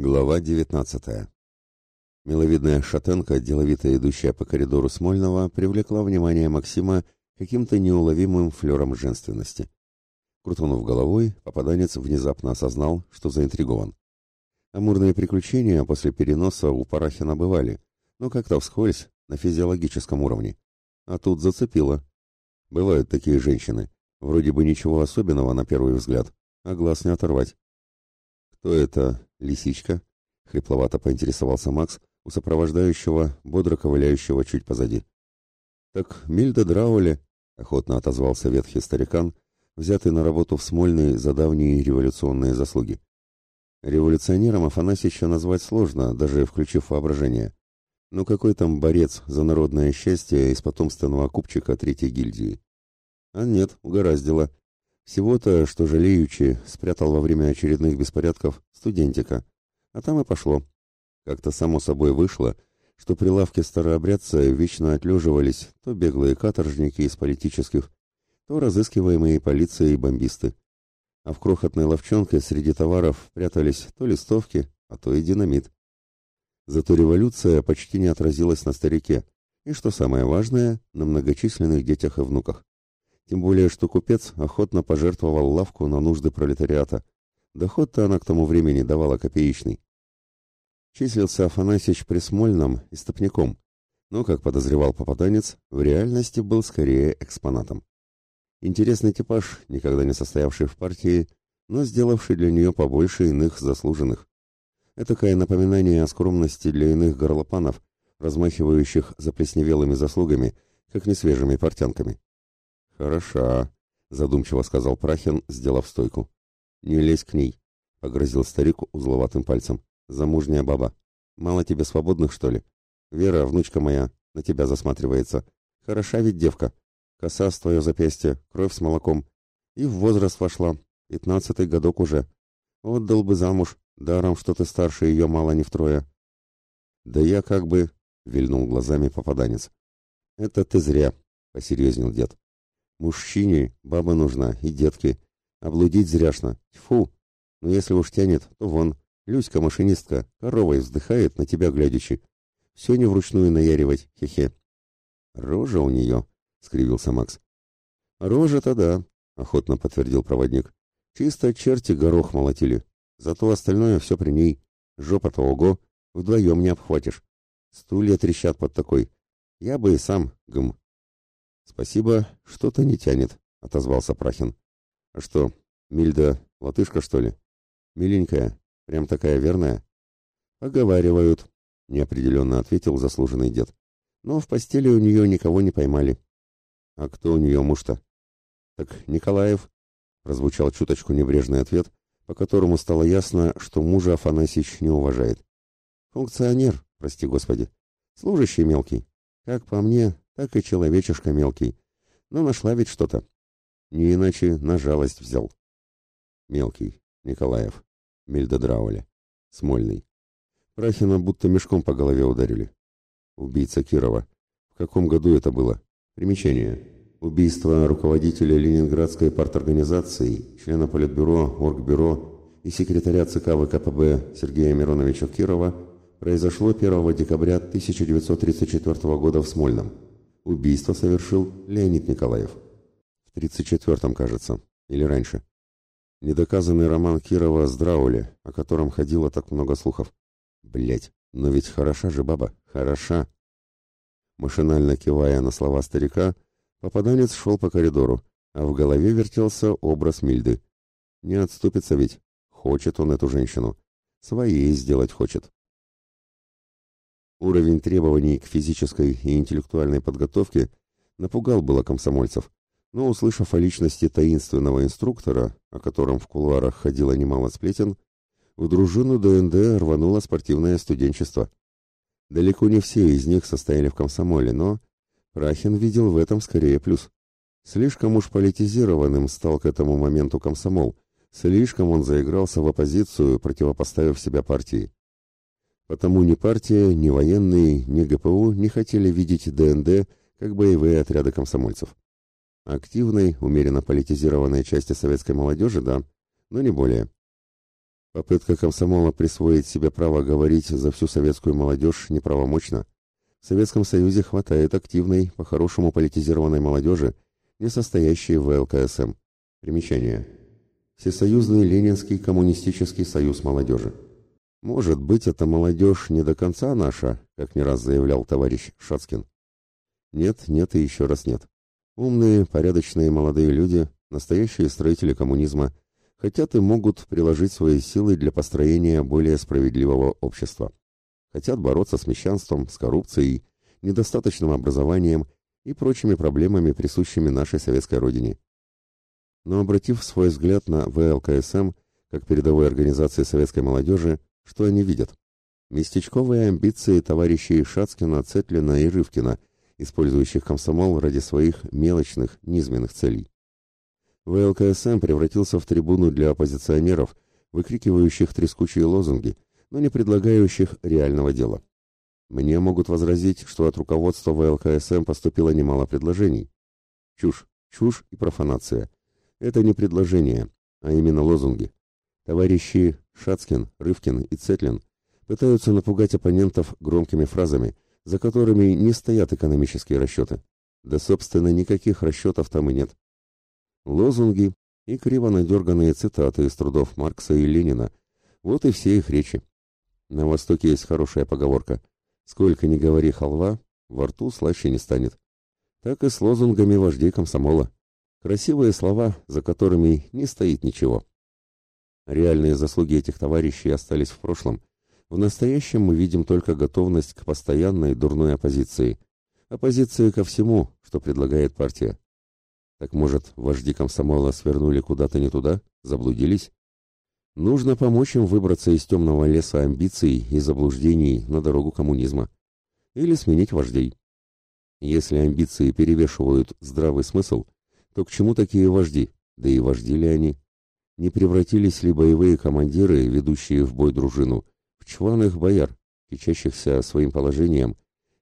Глава 19. Миловидная шатенка, деловито идущая по коридору Смольного, привлекла внимание Максима каким-то неуловимым флером женственности. Крутанув головой, попаданец внезапно осознал, что заинтригован. Амурные приключения после переноса у Парахина бывали, но как-то вскользь, на физиологическом уровне. А тут зацепило. Бывают такие женщины, вроде бы ничего особенного на первый взгляд, а глаз не оторвать. Кто это, лисичка?» — хрипловато поинтересовался Макс у сопровождающего, бодро ковыляющего чуть позади. «Так Мильда Драуле», — охотно отозвался ветхий старикан, взятый на работу в Смольный за давние революционные заслуги. Революционером Афанасьича назвать сложно, даже включив воображение. Но какой там борец за народное счастье из потомственного купчика Третьей гильдии? А нет, угораздило. Всего-то, что жалеючи, спрятал во время очередных беспорядков студентика. А там и пошло. Как-то само собой вышло, что при лавке старообрядца вечно отлеживались то беглые каторжники из политических, то разыскиваемые полицией бомбисты. А в крохотной ловчонке среди товаров прятались то листовки, а то и динамит. Зато революция почти не отразилась на старике, и, что самое важное, на многочисленных детях и внуках. Тем более, что купец охотно пожертвовал лавку на нужды пролетариата. Доход-то она к тому времени давала копеечный. Числился Афанасьич при Смольном истопником, но, как подозревал попаданец, в реальности был скорее экспонатом. Интересный типаж, никогда не состоявший в партии, но сделавший для нее побольше иных заслуженных. Этакое напоминание о скромности для иных горлопанов, размахивающих заплесневелыми заслугами, как несвежими портянками. «Хороша», — задумчиво сказал Прахин, сделав стойку. «Не лезь к ней», — погрозил старик узловатым пальцем. «Замужняя баба. Мало тебе свободных, что ли? Вера, внучка моя, на тебя засматривается. Хороша ведь девка. Коса с твое запястье, кровь с молоком. И в возраст вошла. Пятнадцатый годок уже. Отдал бы замуж, даром, что ты старше ее мало не втрое». «Да я как бы...» — вильнул глазами попаданец. «Это ты зря», — посерьезнел дед. Мужчине баба нужна и детки. Облудить зряшно. Тьфу! Но если уж тянет, то вон. Люська, машинистка, коровой вздыхает на тебя глядячи. Все не вручную наяривать, хе-хе. Рожа у нее, — скривился Макс. Рожа-то да, — охотно подтвердил проводник. Чисто черти горох молотили. Зато остальное все при ней. Жопа-то ого, вдвоем не обхватишь. Стулья трещат под такой. Я бы и сам, гм, «Спасибо, что-то не тянет», — отозвался Прахин. «А что, Мильда латышка, что ли? Миленькая, прям такая верная?» «Поговаривают», — неопределенно ответил заслуженный дед. «Но в постели у нее никого не поймали». «А кто у нее муж-то?» «Так Николаев», — прозвучал чуточку небрежный ответ, по которому стало ясно, что мужа Афанасьевич не уважает. «Функционер, прости господи. Служащий мелкий. Как по мне, так и человечишка мелкий. Но нашла ведь что-то. Не иначе на жалость взял. Мелкий. Николаев. Мильда Драуля. Смольный. Прахина будто мешком по голове ударили. Убийца Кирова. В каком году это было? Примечание. Убийство руководителя Ленинградской парторганизации, члена Политбюро, Оргбюро и секретаря ЦК ВКПБ Сергея Мироновича Кирова произошло 1 декабря 1934 года в Смольном. Убийство совершил Леонид Николаев. В 34-м, кажется, или раньше. Недоказанный роман Кирова с Драули, о котором ходило так много слухов. Блять, но ведь хороша же баба, хороша. Машинально кивая на слова старика, попаданец шел по коридору, а в голове вертелся образ Мильды. Не отступится ведь. Хочет он эту женщину. Своей сделать хочет. Уровень требований к физической и интеллектуальной подготовке напугал было комсомольцев, но, услышав о личности таинственного инструктора, о котором в кулуарах ходило немало сплетен, в дружину ДНД рвануло спортивное студенчество. Далеко не все из них состояли в комсомоле, но Прахин видел в этом скорее плюс. Слишком уж политизированным стал к этому моменту комсомол, слишком он заигрался в оппозицию, противопоставив себя партии. Потому ни партия, ни военные, ни ГПУ не хотели видеть ДНД как боевые отряды комсомольцев. Активной, умеренно политизированной части советской молодежи, да, но не более. Попытка комсомола присвоить себе право говорить за всю советскую молодежь неправомочна. В Советском Союзе хватает активной, по-хорошему политизированной молодежи, не состоящей в ЛКСМ. Примечание. Всесоюзный Ленинский коммунистический союз молодежи. Может быть, эта молодежь не до конца наша, как не раз заявлял товарищ Шацкин. Нет, нет и еще раз нет. Умные, порядочные молодые люди, настоящие строители коммунизма, хотят и могут приложить свои силы для построения более справедливого общества. Хотят бороться с мещанством, с коррупцией, недостаточным образованием и прочими проблемами, присущими нашей советской родине но обратив свой взгляд на ВЛКСМ, как передовой организации советской молодежи, что они видят? Местечковые амбиции товарищей Шацкина, Цетлина и Рывкина, использующих комсомол ради своих мелочных, низменных целей. ВЛКСМ превратился в трибуну для оппозиционеров, выкрикивающих трескучие лозунги, но не предлагающих реального дела. Мне могут возразить, что от руководства ВЛКСМ поступило немало предложений. Чушь, чушь и профанация. Это не предложение, а именно лозунги. Товарищи Шацкин, Рывкин и Цетлин пытаются напугать оппонентов громкими фразами, за которыми не стоят экономические расчеты. Да, собственно, никаких расчетов там и нет. Лозунги и криво надерганные цитаты из трудов Маркса и Ленина. Вот и все их речи. На Востоке есть хорошая поговорка «Сколько ни говори халва, во рту слаще не станет». Так и с лозунгами вождей комсомола. Красивые слова, за которыми не стоит ничего. Реальные заслуги этих товарищей остались в прошлом. В настоящем мы видим только готовность к постоянной дурной оппозиции. Оппозиции ко всему, что предлагает партия. Так может, вожди комсомола свернули куда-то не туда, заблудились? Нужно помочь им выбраться из темного леса амбиций и заблуждений на дорогу коммунизма. Или сменить вождей. Если амбиции перевешивают здравый смысл – то к чему такие вожди? Да и вожди ли они? Не превратились ли боевые командиры, ведущие в бой дружину, в чваных бояр, кичащихся своим положением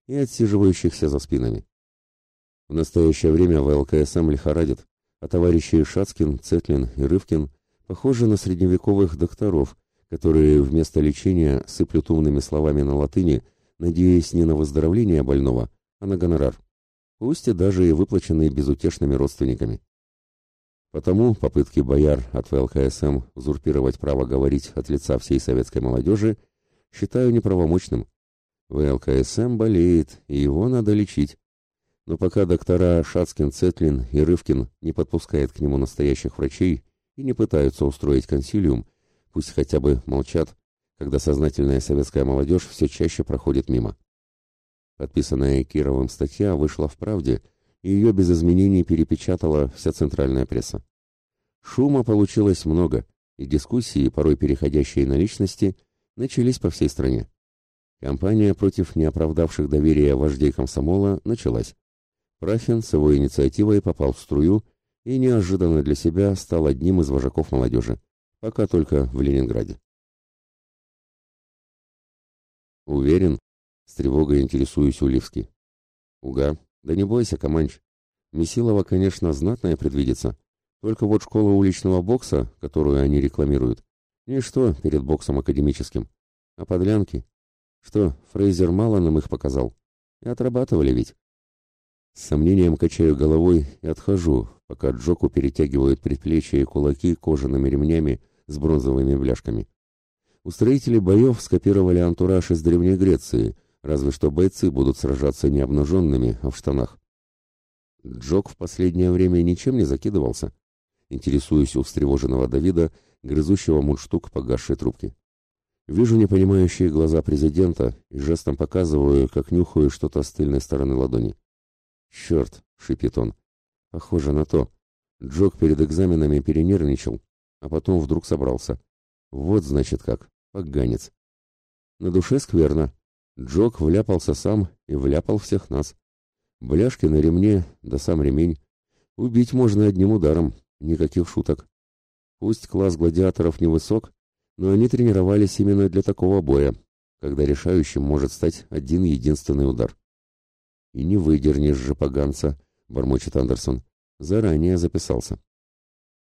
и отсиживающихся за спинами? В настоящее время ВЛКСМ лихорадит, а товарищи Шацкин, Цетлин и Рывкин похожи на средневековых докторов, которые вместо лечения сыплют умными словами на латыни, надеясь не на выздоровление больного, а на гонорар пусть и даже и выплаченные безутешными родственниками. Потому попытки бояр от ВЛКСМ узурпировать право говорить от лица всей советской молодежи считаю неправомочным. ВЛКСМ болеет, и его надо лечить. Но пока доктора Шацкин, Цетлин и Рывкин не подпускают к нему настоящих врачей и не пытаются устроить консилиум, пусть хотя бы молчат, когда сознательная советская молодежь все чаще проходит мимо. Подписанная Кировым статья вышла в «Правде», и ее без изменений перепечатала вся центральная пресса. Шума получилось много, и дискуссии, порой переходящие на личности, начались по всей стране. Кампания против неоправдавших доверия вождей комсомола началась. Прахин с его инициативой попал в струю и неожиданно для себя стал одним из вожаков молодежи, пока только в Ленинграде. Уверен, с тревогой интересуюсь у Ливски. Уга, да не бойся, Каманч. Месилова, конечно, знатная предвидится. Только вот школа уличного бокса, которую они рекламируют, ничто перед боксом академическим. А подлянки? Что, Фрейзер мало нам их показал? И отрабатывали ведь. С сомнением качаю головой и отхожу, пока Джоку перетягивают предплечья и кулаки кожаными ремнями с бронзовыми бляшками. Устроители боев скопировали антураж из Древней Греции – Разве что бойцы будут сражаться не обнаженными, а в штанах. Джок в последнее время ничем не закидывался. Интересуюсь у встревоженного Давида, грызущего мундштук погасшей трубки. Вижу непонимающие глаза президента и жестом показываю, как нюхаю что-то с тыльной стороны ладони. «Черт!» — шипит он. «Похоже на то. Джок перед экзаменами перенервничал, а потом вдруг собрался. Вот, значит, как. Поганец. На душе скверно, Джок вляпался сам и вляпал всех нас. Бляшки на ремне, да сам ремень. Убить можно одним ударом, никаких шуток. Пусть класс гладиаторов невысок, но они тренировались именно для такого боя, когда решающим может стать один единственный удар. «И не выдернешь же поганца», — бормочет Андерсон. Заранее записался.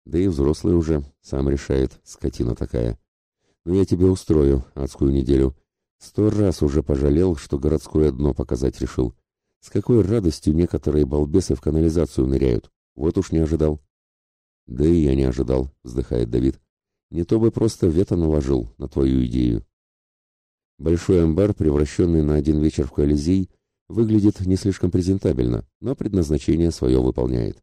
Да и взрослый уже, сам решает, скотина такая. Но я тебе устрою адскую неделю. Сто раз уже пожалел, что городское дно показать решил. С какой радостью некоторые балбесы в канализацию ныряют. Вот уж не ожидал. Да и я не ожидал, вздыхает Давид. Не то бы просто вето наложил на твою идею. Большой амбар, превращенный на один вечер в Колизей, выглядит не слишком презентабельно, но предназначение свое выполняет.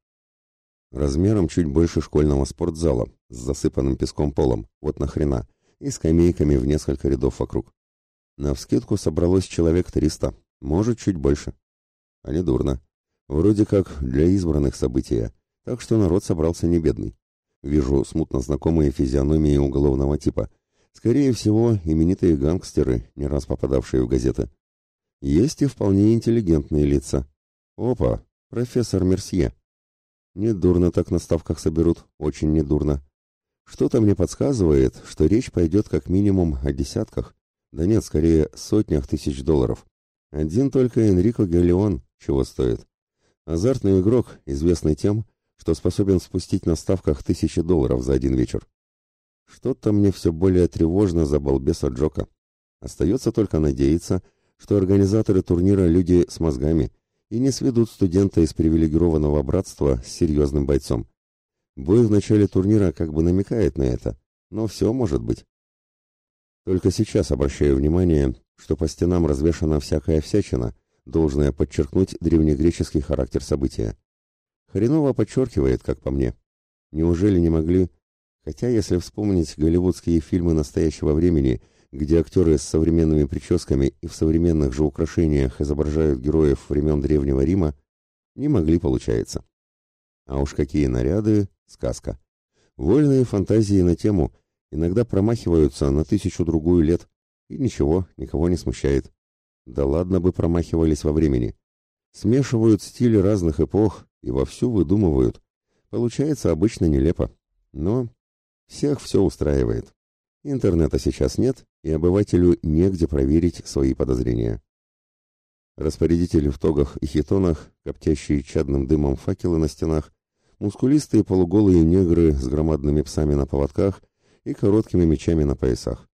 Размером чуть больше школьного спортзала, с засыпанным песком полом, вот нахрена, и скамейками в несколько рядов вокруг. Навскидку собралось человек триста, может, чуть больше. А не дурно. Вроде как для избранных события, так что народ собрался не бедный. Вижу смутно знакомые физиономии уголовного типа. Скорее всего, именитые гангстеры, не раз попадавшие в газеты. Есть и вполне интеллигентные лица. Опа, профессор Мерсье. Недурно так на ставках соберут, очень недурно. Что-то мне подсказывает, что речь пойдет как минимум о десятках, да нет, скорее сотнях тысяч долларов. Один только Энрико Галеон чего стоит. Азартный игрок, известный тем, что способен спустить на ставках тысячи долларов за один вечер. Что-то мне все более тревожно за балбеса Джока. Остается только надеяться, что организаторы турнира люди с мозгами и не сведут студента из привилегированного братства с серьезным бойцом. Бой в начале турнира как бы намекает на это, но все может быть. Только сейчас обращаю внимание, что по стенам развешана всякая всячина, должная подчеркнуть древнегреческий характер события. Хреново подчеркивает, как по мне. Неужели не могли... Хотя, если вспомнить голливудские фильмы настоящего времени, где актеры с современными прическами и в современных же украшениях изображают героев времен Древнего Рима, не могли, получается. А уж какие наряды, сказка. Вольные фантазии на тему – иногда промахиваются на тысячу-другую лет, и ничего, никого не смущает. Да ладно бы промахивались во времени. Смешивают стили разных эпох и вовсю выдумывают. Получается обычно нелепо. Но всех все устраивает. Интернета сейчас нет, и обывателю негде проверить свои подозрения. Распорядители в тогах и хитонах, коптящие чадным дымом факелы на стенах, мускулистые полуголые негры с громадными псами на поводках и короткими мечами на поясах.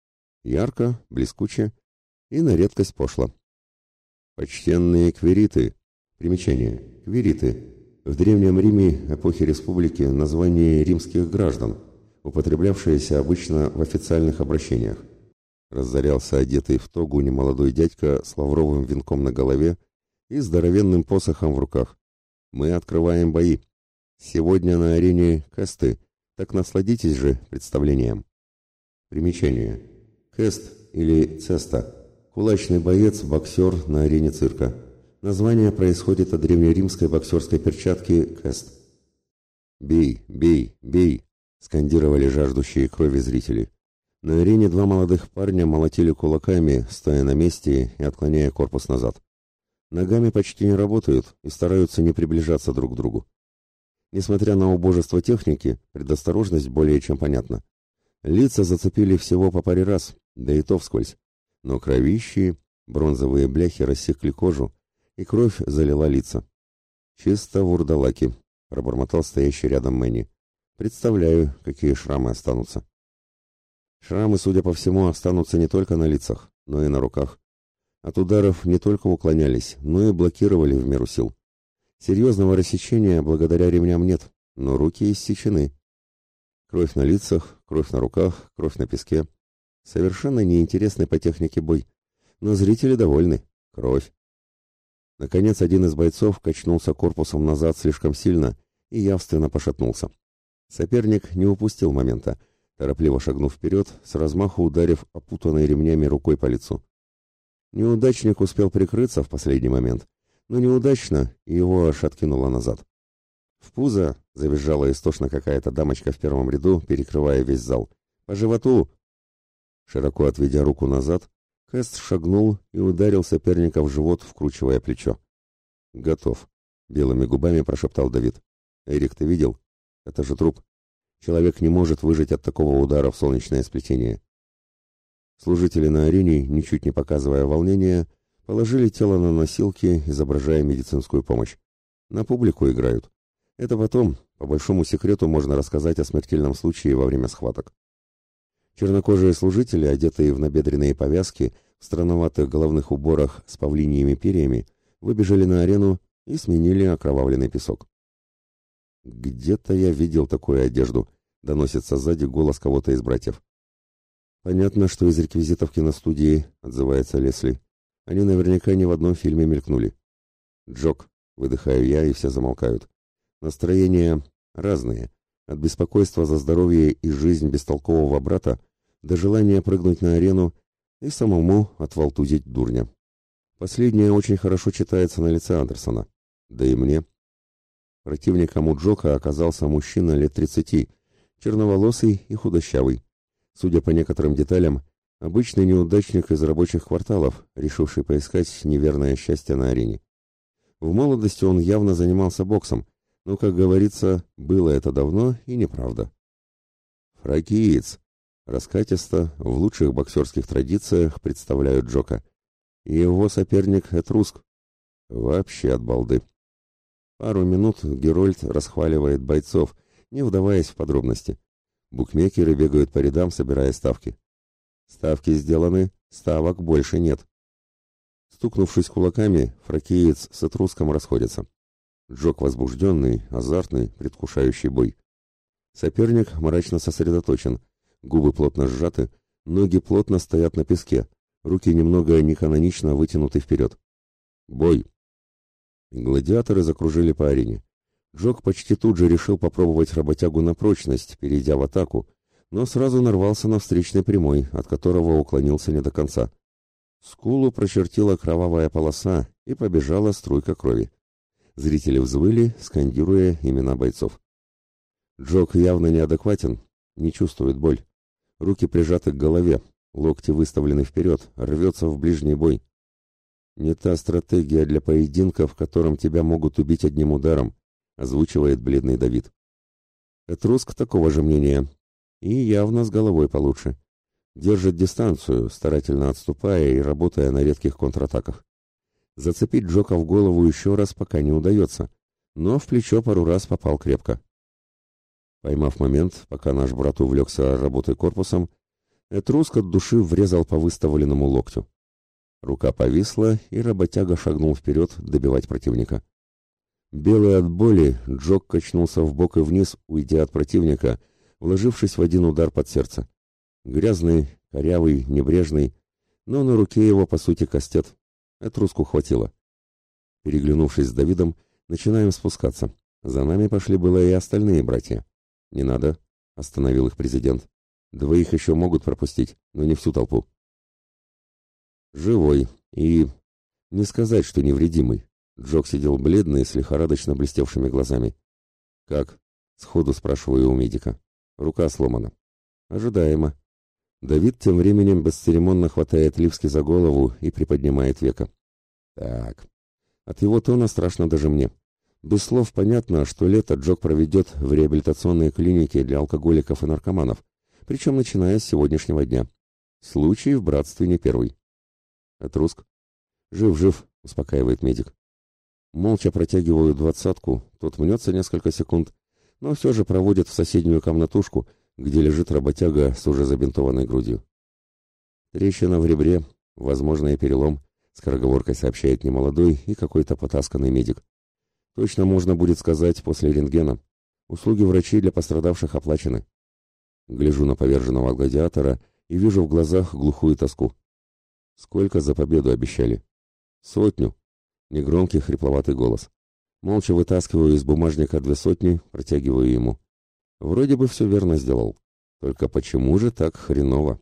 Ярко, блескуче и на редкость пошло. Почтенные квириты. Примечание. Квириты. В Древнем Риме эпохи республики название римских граждан, употреблявшееся обычно в официальных обращениях. Разорялся одетый в тогу немолодой дядька с лавровым венком на голове и здоровенным посохом в руках. Мы открываем бои. Сегодня на арене касты – так насладитесь же представлением. Примечание. Кест или цеста. Кулачный боец, боксер на арене цирка. Название происходит от древнеримской боксерской перчатки кест. «Бей, бей, бей!» – скандировали жаждущие крови зрители. На арене два молодых парня молотили кулаками, стоя на месте и отклоняя корпус назад. Ногами почти не работают и стараются не приближаться друг к другу. Несмотря на убожество техники, предосторожность более чем понятна. Лица зацепили всего по паре раз, да и то вскользь. Но кровищи, бронзовые бляхи рассекли кожу, и кровь залила лица. «Чисто вурдалаки», — пробормотал стоящий рядом Мэнни. «Представляю, какие шрамы останутся». Шрамы, судя по всему, останутся не только на лицах, но и на руках. От ударов не только уклонялись, но и блокировали в меру сил. Серьезного рассечения благодаря ремням нет, но руки иссечены. Кровь на лицах, кровь на руках, кровь на песке. Совершенно неинтересный по технике бой. Но зрители довольны. Кровь. Наконец, один из бойцов качнулся корпусом назад слишком сильно и явственно пошатнулся. Соперник не упустил момента, торопливо шагнув вперед, с размаху ударив опутанной ремнями рукой по лицу. Неудачник успел прикрыться в последний момент, но неудачно, и его аж откинуло назад. В пузо завизжала истошно какая-то дамочка в первом ряду, перекрывая весь зал. «По животу!» Широко отведя руку назад, Кэст шагнул и ударил соперника в живот, вкручивая плечо. «Готов», — белыми губами прошептал Давид. «Эрик, ты видел? Это же труп. Человек не может выжить от такого удара в солнечное сплетение». Служители на арене, ничуть не показывая волнения, — Положили тело на носилки, изображая медицинскую помощь. На публику играют. Это потом, по большому секрету, можно рассказать о смертельном случае во время схваток. Чернокожие служители, одетые в набедренные повязки, в странноватых головных уборах с павлиньими перьями, выбежали на арену и сменили окровавленный песок. «Где-то я видел такую одежду», — доносится сзади голос кого-то из братьев. «Понятно, что из реквизитов киностудии», — отзывается Лесли. «Они наверняка ни в одном фильме мелькнули». «Джок», — выдыхаю я, и все замолкают. Настроения разные. От беспокойства за здоровье и жизнь бестолкового брата до желания прыгнуть на арену и самому отвалтузить дурня. Последнее очень хорошо читается на лице Андерсона. Да и мне. Противником у Джока оказался мужчина лет тридцати, черноволосый и худощавый. Судя по некоторым деталям, обычный неудачник из рабочих кварталов, решивший поискать неверное счастье на арене. В молодости он явно занимался боксом, но, как говорится, было это давно и неправда. Фракиец, раскатисто, в лучших боксерских традициях представляют Джока. И его соперник Этруск. Вообще от балды. Пару минут Герольд расхваливает бойцов, не вдаваясь в подробности. Букмекеры бегают по рядам, собирая ставки. Ставки сделаны, ставок больше нет. Стукнувшись кулаками, фракиец с Этруском расходятся. Джок возбужденный, азартный, предвкушающий бой. Соперник мрачно сосредоточен, губы плотно сжаты, ноги плотно стоят на песке, руки немного неканонично вытянуты вперед. Бой! Гладиаторы закружили по арене. Джок почти тут же решил попробовать работягу на прочность, перейдя в атаку, но сразу нарвался на встречный прямой, от которого уклонился не до конца. Скулу прочертила кровавая полоса и побежала струйка крови. Зрители взвыли, скандируя имена бойцов. Джок явно неадекватен, не чувствует боль. Руки прижаты к голове, локти выставлены вперед, рвется в ближний бой. «Не та стратегия для поединка, в котором тебя могут убить одним ударом», озвучивает бледный Давид. Этруск такого же мнения. И явно с головой получше. Держит дистанцию, старательно отступая и работая на редких контратаках. Зацепить Джока в голову еще раз пока не удается, но в плечо пару раз попал крепко. Поймав момент, пока наш брат увлекся работой корпусом, Этруск от души врезал по выставленному локтю. Рука повисла, и работяга шагнул вперед добивать противника. Белый от боли, Джок качнулся в бок и вниз, уйдя от противника, вложившись в один удар под сердце. Грязный, корявый, небрежный, но на руке его, по сути, кастет. Этруску хватило. Переглянувшись с Давидом, начинаем спускаться. За нами пошли было и остальные братья. «Не надо», — остановил их президент. «Двоих еще могут пропустить, но не всю толпу». Живой и... Не сказать, что невредимый. Джок сидел бледный, с лихорадочно блестевшими глазами. «Как?» — сходу спрашиваю у медика. «Рука сломана». «Ожидаемо». Давид тем временем бесцеремонно хватает Ливски за голову и приподнимает века. Так. От его тона страшно даже мне. Без слов понятно, что лето Джок проведет в реабилитационной клинике для алкоголиков и наркоманов, причем начиная с сегодняшнего дня. Случай в братстве не первый. Этруск. «Жив-жив», — успокаивает медик. Молча протягиваю двадцатку, тот мнется несколько секунд, но все же проводит в соседнюю комнатушку, где лежит работяга с уже забинтованной грудью. Трещина в ребре, возможно, и перелом, скороговоркой сообщает немолодой и какой-то потасканный медик. Точно можно будет сказать после рентгена. Услуги врачей для пострадавших оплачены. Гляжу на поверженного гладиатора и вижу в глазах глухую тоску. Сколько за победу обещали? Сотню. Негромкий хрипловатый голос. Молча вытаскиваю из бумажника две сотни, протягиваю ему. Вроде бы все верно сделал. Только почему же так хреново?